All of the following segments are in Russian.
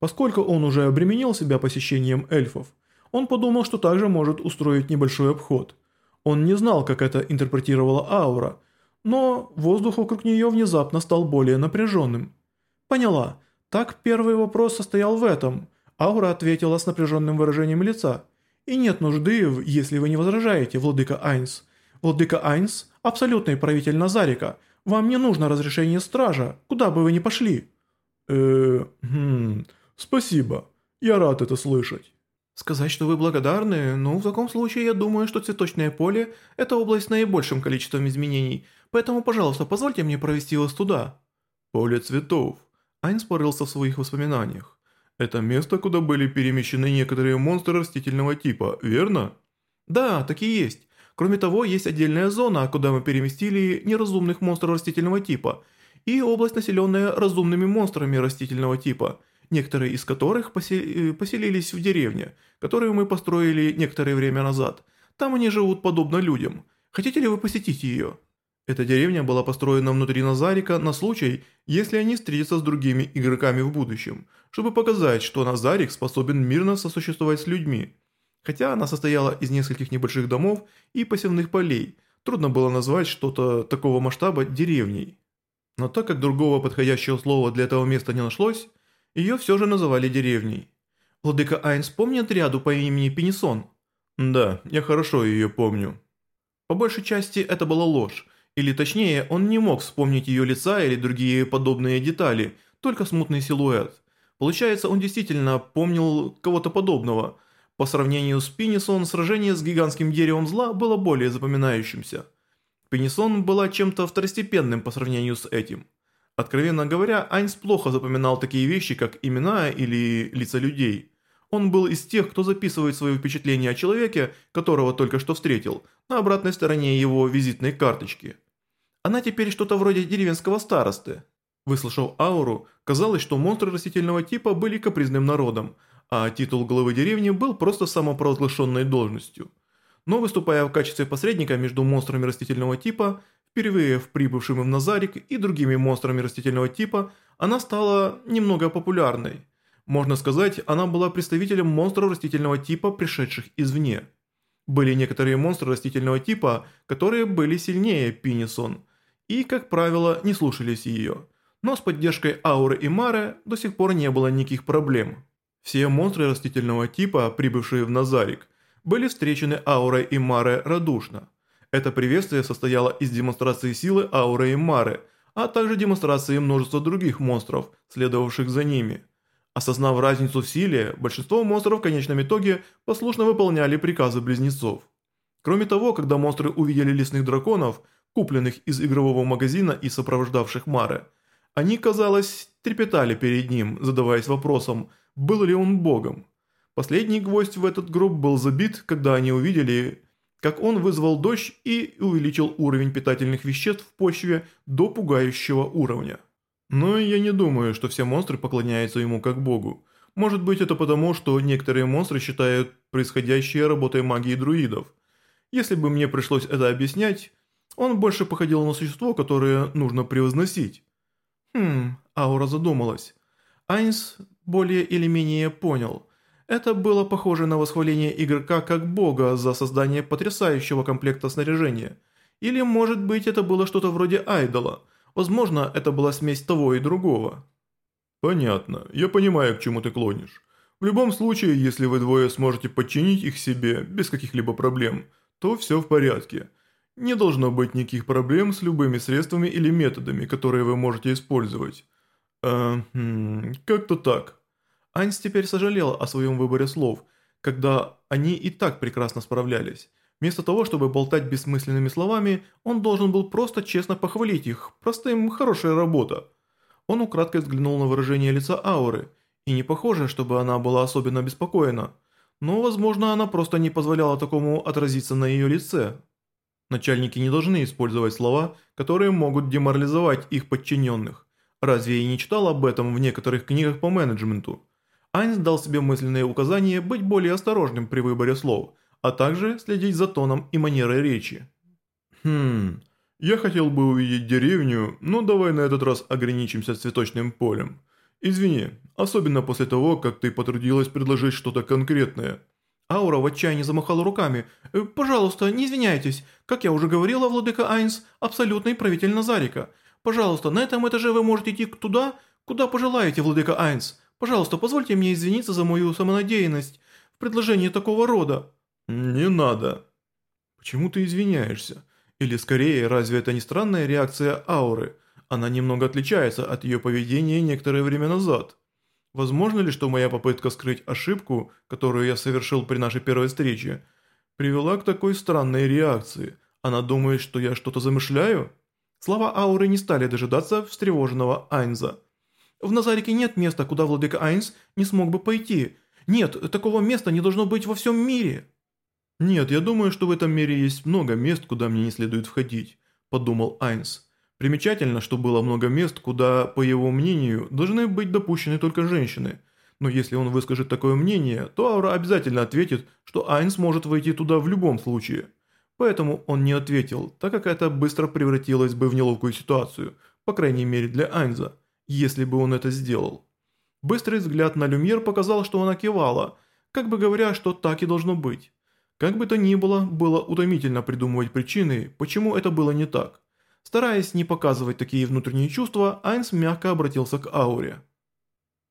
Поскольку он уже обременил себя посещением эльфов, он подумал, что также может устроить небольшой обход. Он не знал, как это интерпретировала аура, но воздух вокруг нее внезапно стал более напряженным. Поняла. Так первый вопрос состоял в этом. Аура ответила с напряженным выражением лица. И нет нужды, если вы не возражаете, владыка Айнс. Владыка Айнс – абсолютный правитель Назарика. Вам не нужно разрешение стража, куда бы вы ни пошли. э хм, спасибо. Я рад это слышать. Сказать, что вы благодарны, ну, в таком случае я думаю, что цветочное поле – это область с наибольшим количеством изменений, поэтому, пожалуйста, позвольте мне провести вас туда». Поле цветов. Айнс порылся в своих воспоминаниях. Это место, куда были перемещены некоторые монстры растительного типа, верно? Да, так и есть. Кроме того, есть отдельная зона, куда мы переместили неразумных монстров растительного типа, и область, населенная разумными монстрами растительного типа – некоторые из которых э, поселились в деревне, которую мы построили некоторое время назад. Там они живут подобно людям. Хотите ли вы посетить ее? Эта деревня была построена внутри Назарика на случай, если они встретятся с другими игроками в будущем, чтобы показать, что Назарик способен мирно сосуществовать с людьми. Хотя она состояла из нескольких небольших домов и посевных полей, трудно было назвать что-то такого масштаба деревней. Но так как другого подходящего слова для этого места не нашлось, ее все же называли деревней. Владыка Айнс помнит ряду по имени Пенисон? Да, я хорошо ее помню. По большей части это была ложь, или точнее, он не мог вспомнить ее лица или другие подобные детали, только смутный силуэт. Получается, он действительно помнил кого-то подобного. По сравнению с Пенисон, сражение с гигантским деревом зла было более запоминающимся. Пенисон была чем-то второстепенным по сравнению с этим. Откровенно говоря, Айнс плохо запоминал такие вещи, как имена или лица людей. Он был из тех, кто записывает свои впечатления о человеке, которого только что встретил, на обратной стороне его визитной карточки. Она теперь что-то вроде деревенского старосты. Выслушав ауру, казалось, что монстры растительного типа были капризным народом, а титул главы деревни был просто самопровозглашенной должностью. Но выступая в качестве посредника между монстрами растительного типа, Впервые в прибывшем в Назарик и другими монстрами растительного типа, она стала немного популярной. Можно сказать, она была представителем монстров растительного типа, пришедших извне. Были некоторые монстры растительного типа, которые были сильнее Пинисон, и, как правило, не слушались ее. Но с поддержкой Ауры и Мары до сих пор не было никаких проблем. Все монстры растительного типа, прибывшие в Назарик, были встречены Аурой и Маре радушно. Это приветствие состояло из демонстрации силы ауры и Мары, а также демонстрации множества других монстров, следовавших за ними. Осознав разницу в силе, большинство монстров в конечном итоге послушно выполняли приказы близнецов. Кроме того, когда монстры увидели лесных драконов, купленных из игрового магазина и сопровождавших Мары, они, казалось, трепетали перед ним, задаваясь вопросом, был ли он богом. Последний гвоздь в этот гроб был забит, когда они увидели, как он вызвал дождь и увеличил уровень питательных веществ в почве до пугающего уровня. Но я не думаю, что все монстры поклоняются ему как богу. Может быть это потому, что некоторые монстры считают происходящее работой магии друидов. Если бы мне пришлось это объяснять, он больше походил на существо, которое нужно превозносить. Хм, Аура задумалась. Айнс более или менее понял – это было похоже на восхваление игрока как бога за создание потрясающего комплекта снаряжения. Или, может быть, это было что-то вроде айдола. Возможно, это была смесь того и другого. Понятно. Я понимаю, к чему ты клонишь. В любом случае, если вы двое сможете подчинить их себе без каких-либо проблем, то все в порядке. Не должно быть никаких проблем с любыми средствами или методами, которые вы можете использовать. Э, хм, как-то так. Айнс теперь сожалела о своем выборе слов, когда они и так прекрасно справлялись. Вместо того, чтобы болтать бессмысленными словами, он должен был просто честно похвалить их, простым «хорошая работа». Он украдкой взглянул на выражение лица Ауры, и не похоже, чтобы она была особенно обеспокоена. Но, возможно, она просто не позволяла такому отразиться на ее лице. Начальники не должны использовать слова, которые могут деморализовать их подчиненных. Разве я не читал об этом в некоторых книгах по менеджменту? Айнс дал себе мысленные указания быть более осторожным при выборе слов, а также следить за тоном и манерой речи. «Хм, я хотел бы увидеть деревню, но давай на этот раз ограничимся цветочным полем. Извини, особенно после того, как ты потрудилась предложить что-то конкретное». Аура в отчаянии замахала руками. «Э, «Пожалуйста, не извиняйтесь. Как я уже говорила, владыка Айнс – абсолютный правитель Назарика. Пожалуйста, на этом этаже вы можете идти туда, куда пожелаете, владыка Айнс. Пожалуйста, позвольте мне извиниться за мою самонадеянность в предложении такого рода». «Не надо». «Почему ты извиняешься? Или скорее, разве это не странная реакция ауры? Она немного отличается от ее поведения некоторое время назад». Возможно ли, что моя попытка скрыть ошибку, которую я совершил при нашей первой встрече, привела к такой странной реакции? Она думает, что я что-то замышляю? Слова Ауры не стали дожидаться встревоженного Айнза. В Назарике нет места, куда владыка Айнс не смог бы пойти. Нет, такого места не должно быть во всем мире. Нет, я думаю, что в этом мире есть много мест, куда мне не следует входить, подумал Айнс. Примечательно, что было много мест, куда, по его мнению, должны быть допущены только женщины. Но если он выскажет такое мнение, то Аура обязательно ответит, что Айнс может войти туда в любом случае. Поэтому он не ответил, так как это быстро превратилось бы в неловкую ситуацию, по крайней мере для Айнза, если бы он это сделал. Быстрый взгляд на Люмьер показал, что она кивала, как бы говоря, что так и должно быть. Как бы то ни было, было утомительно придумывать причины, почему это было не так. Стараясь не показывать такие внутренние чувства, Айнс мягко обратился к Ауре.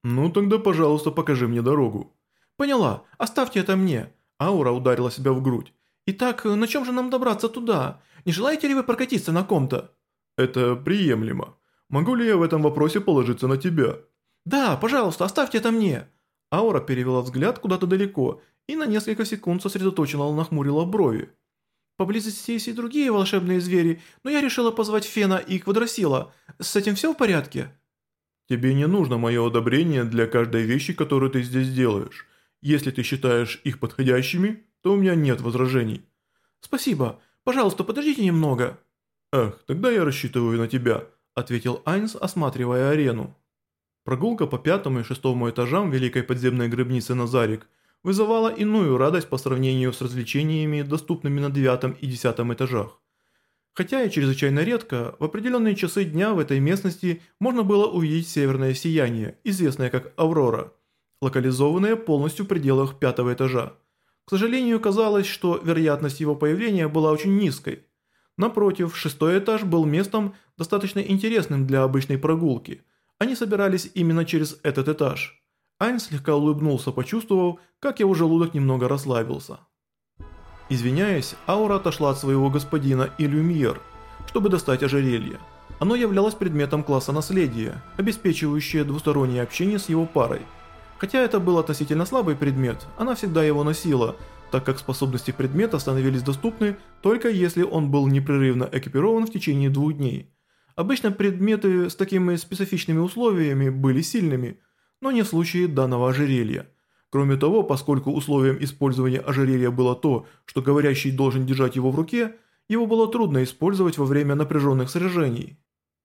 «Ну тогда, пожалуйста, покажи мне дорогу». «Поняла, оставьте это мне». Аура ударила себя в грудь. «Итак, на чем же нам добраться туда? Не желаете ли вы прокатиться на ком-то?» «Это приемлемо. Могу ли я в этом вопросе положиться на тебя?» «Да, пожалуйста, оставьте это мне». Аура перевела взгляд куда-то далеко и на несколько секунд сосредоточенно нахмурила брови. Поблизости есть и другие волшебные звери, но я решила позвать Фена и Квадросила. С этим все в порядке?» «Тебе не нужно мое одобрение для каждой вещи, которую ты здесь делаешь. Если ты считаешь их подходящими, то у меня нет возражений». «Спасибо. Пожалуйста, подождите немного». «Эх, тогда я рассчитываю на тебя», – ответил Айнс, осматривая арену. Прогулка по пятому и шестому этажам Великой подземной гробницы Назарик вызывала иную радость по сравнению с развлечениями, доступными на девятом и десятом этажах. Хотя и чрезвычайно редко, в определенные часы дня в этой местности можно было увидеть северное сияние, известное как Аврора, локализованное полностью в пределах пятого этажа. К сожалению, казалось, что вероятность его появления была очень низкой. Напротив, шестой этаж был местом достаточно интересным для обычной прогулки. Они собирались именно через этот этаж. Айн слегка улыбнулся, почувствовав, как его желудок немного расслабился. Извиняясь, Аура отошла от своего господина Илюмьер, чтобы достать ожерелье. Оно являлось предметом класса наследия, обеспечивающее двустороннее общение с его парой. Хотя это был относительно слабый предмет, она всегда его носила, так как способности предмета становились доступны только если он был непрерывно экипирован в течение двух дней. Обычно предметы с такими специфичными условиями были сильными – но не в случае данного ожерелья. Кроме того, поскольку условием использования ожерелья было то, что говорящий должен держать его в руке, его было трудно использовать во время напряженных сражений.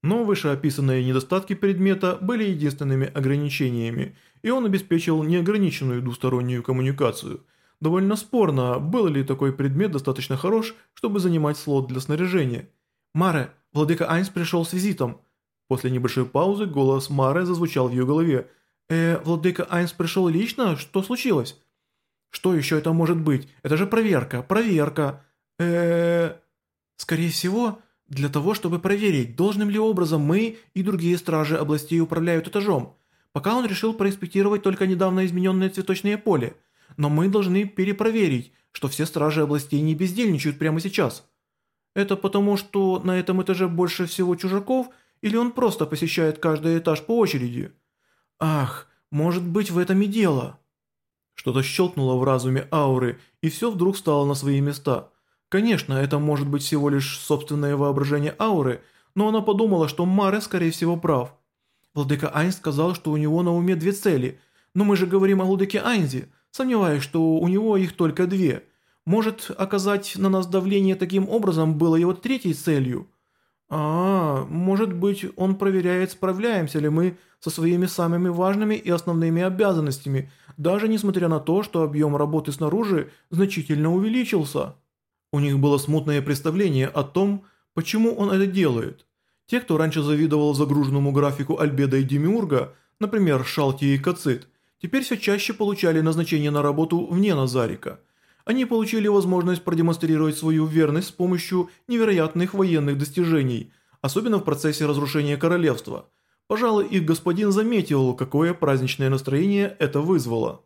Но вышеописанные недостатки предмета были единственными ограничениями, и он обеспечил неограниченную двустороннюю коммуникацию. Довольно спорно, был ли такой предмет достаточно хорош, чтобы занимать слот для снаряжения. «Маре, владыка Айнс пришел с визитом». После небольшой паузы голос Маре зазвучал в ее голове – «Э, владыка Айнс пришел лично? Что случилось?» «Что еще это может быть? Это же проверка, проверка!» э Скорее всего, для того, чтобы проверить, должным ли образом мы и другие стражи областей управляют этажом. Пока он решил проинспектировать только недавно измененное цветочное поле. Но мы должны перепроверить, что все стражи областей не бездельничают прямо сейчас. Это потому, что на этом этаже больше всего чужаков, или он просто посещает каждый этаж по очереди?» Ах, может быть в этом и дело. Что-то щелкнуло в разуме ауры, и все вдруг стало на свои места. Конечно, это может быть всего лишь собственное воображение ауры, но она подумала, что Маре скорее всего прав. Владыка Айн сказал, что у него на уме две цели, но мы же говорим о владыке Айнзе, сомневаюсь, что у него их только две. Может, оказать на нас давление таким образом было его третьей целью? А, может быть, он проверяет, справляемся ли мы со своими самыми важными и основными обязанностями, даже несмотря на то, что объем работы снаружи значительно увеличился. У них было смутное представление о том, почему он это делает. Те, кто раньше завидовал загруженному графику Альбеда и Демиурга, например, Шалти и Кацит, теперь все чаще получали назначение на работу вне Назарика. Они получили возможность продемонстрировать свою верность с помощью невероятных военных достижений, особенно в процессе разрушения королевства. Пожалуй, их господин заметил, какое праздничное настроение это вызвало.